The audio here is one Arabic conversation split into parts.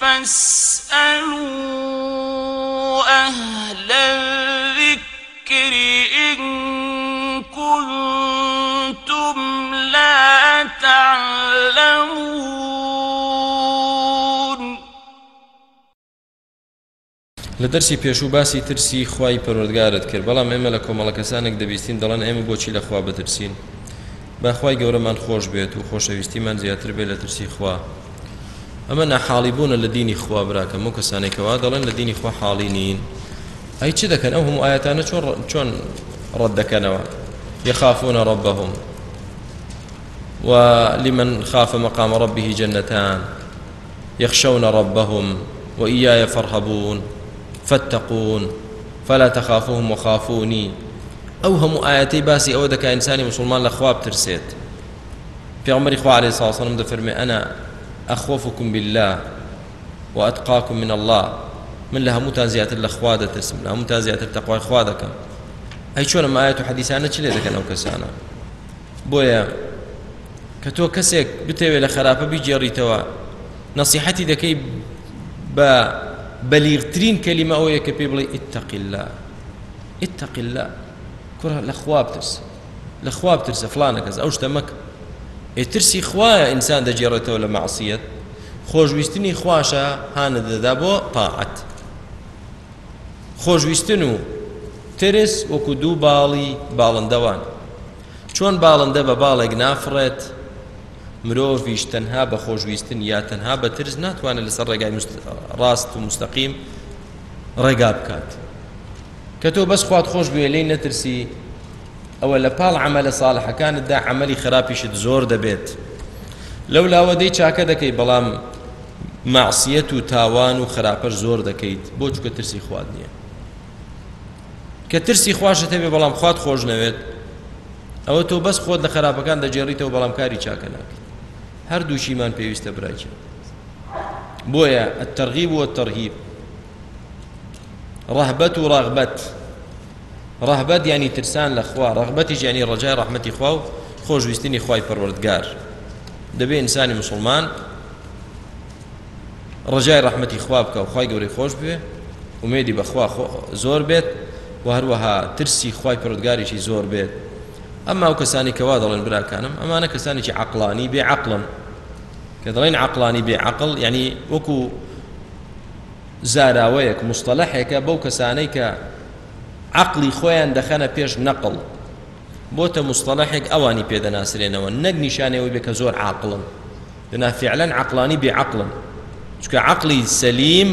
فاسألوا أهل الذكر إن كنتم لا تعلمون. لە دەرسی پێش و باسی ترسی خی پەرۆردگارت کرد. بەڵام ئێمە لە کۆمەڵە کەسانێک دەبیستین دەڵێن ئێمە بۆچی لە خوا بترسین. باخوای گەورەمان خۆش بێت و خۆشەویستیمان زیاتر بێت لە ترسی خوا. ئەمە نەحاڵی بوونە لە دینی خوا براکەم و کەسانێکەوە دەڵێن لە دینی خوا حاڵی نین ئەی چی دەکەن ئەو هەموو ئاەتانە چۆن يخافون ربهم. ولمن خاف مقام ربه جنتان. يخشون ربهم وإياي فارهبون. فاتقون. فلا تخافوهم وخافوني. هەموو ئاەتی باسی ئەوە دەکە ئینسانی مسلمان لە خواب ترسێت پێغمەری خوا عليه الصلاة والسلام دەفەرمێ أنا أخوفكم بالله وأتقاكم من الله. من لها هەمووتان زیاتر لە خوا دەترسم لە هەمووتان زیاتر تەقوای خوا دەکەم ئەی چۆنە ئاەت و حەدیسانە چ لێ دەکەن ئەو کەسانە بۆیە کە تۆ کەسێک بتەوێت لە خراپە بیجێڕیتەوە نصیحەتی دەکەی بە بەلیغترین کەلیمە ئەوەیە کە پێ بڵێ اتق الله. اتق الله بترسە فلانە کەس ئەو شتە مەکە ئێترسی خوایە ئینسان دەجێڕێتەوە لە معسیەت خۆشویستنی خواشە هانە دەدا بۆ تاعەت خۆشویستن و ترس وەکو دوو باڵی باڵندەوان. چۆن باڵندە بە باڵێک نافڕێت مرۆڤیش تەنها بە خۆشویستن یا تەنها بە ترس ناتوانێت لەسەر ڕێگای ڕاست و مستەقیم ڕێگا بکات. کە تۆ بەس خوات خۆش بێ لی نەترسی ئەوە لە پاڵ عملە ساڵحەکانتدا عملی خراپیشت زۆر دەبێت. لەو لاوەدەی چاکە دەکەی بەڵام معسیەت و تاوان و خراپەش زۆر دەکەیت بۆ چکە ترسی خواد نییە. کە ترسی خواشە هەبێ بەڵام خوات خۆش نەوێت ئەوە تۆ بەس خۆت لە خراپەکان دەجێڕیتەوە بەڵام کاری چاکە ناکەیت. هەردووشیمان پێویستە براکە بۆیە التەرغیب و التەرهیب ڕەهبەت و ڕەغبەت ڕەهبەت ینی ترسان لە خوا. ڕەغبەتیش ینی ڕەجای ڕەحمەتی خوا و خۆشویستنی خوای پەروەردگار دەبێ ئینسانی مسلمان ڕجای ڕەحمەتی خوا بکە و خی گەورەی خۆش بێ ومێدی بەخوا زۆر بێت و هەروەها ترسی خی پرودگاریشی زۆر بێت. ئەمما ئەو کەسانی کەوا دەڵێن براکانم ئەمانە کەسانێکی عقلانی بێ عقلن. کە دەڵێن عقلانی بێ عقل ینی وەکو زاراوەیەک مستەلەحێکە بەو کەسانەی کە عقلی خۆیان دەخەنە پێش نەقل بۆتە مستەلەحێک ئەوانی پێدەناسرێنەوە. نەک نیشانەوەی بێ کە زۆر عاقلن. دنا فعلا عقلانی بێعقلن چکە عقلی سەلیم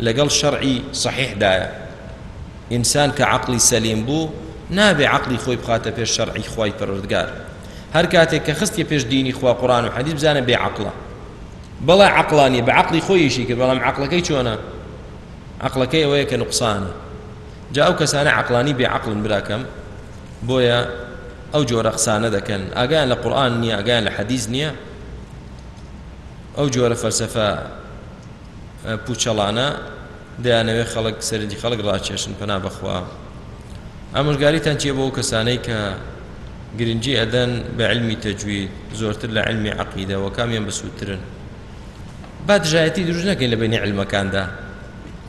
لەگەڵ شەرعی صحیحدایە. ئینسان کە عقلی سەلیم بوو نابێ عقلی خۆی بخاتە پێش شەرعی خی پەرۆردگار هەر کاتێک کە خستی پێش دینی خوا قڕان و حەدیث بزانە بێ عقلە. بەڵێ عقلانی بە عقلی خۆیشی کرد بەڵام عقلەکەی چۆنە؟ عقلەکەی ئەوەیە کە جا ئەو کەسانە عقلانی بێ عقلن براکەم بۆیە ئەو جۆرە قسانە دەکەن ئاگیان لە قورآن نییە ئاگیان لە حەدیز نییە ئەو جۆرە فەلسفە پوچەڵانە دەیانەوێت خەڵک سەرنجی خەڵک ڕاکێشن پنا بەخوا ئامژگاریتان چیە بۆ کەسانەی کە گرنگی ئەدەن بە علمی تەجوید زۆرتر لە علمی عقیدە و کامیان بەسووترن با دژایەتی دروست نەکەین لە بینی علمەکاندا.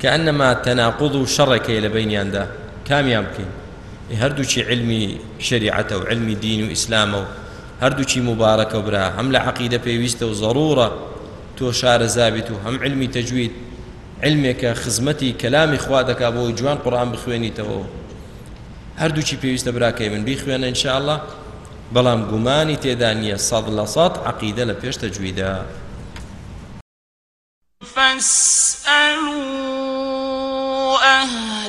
کە ئەنەما تەناقض و شەڕێکەیە لە بینیاندا کامیان بکەین هەردووچی علمی شریعەتە و علمی دین و ئیسلامە و هەردووچی مبارەکە برا هەم لە عقیدە پێویستە و ضرورە تۆ شارە زابیت و هەم علمی تەجوید علمێکە خزمەتی کەلامی خوا دەکا بۆ جوان قڕان من بیخوێنە انشاءله بەڵام گومانی تێدا نییە سەد لە سەد عقیدە لە پێش فاسألوا أهل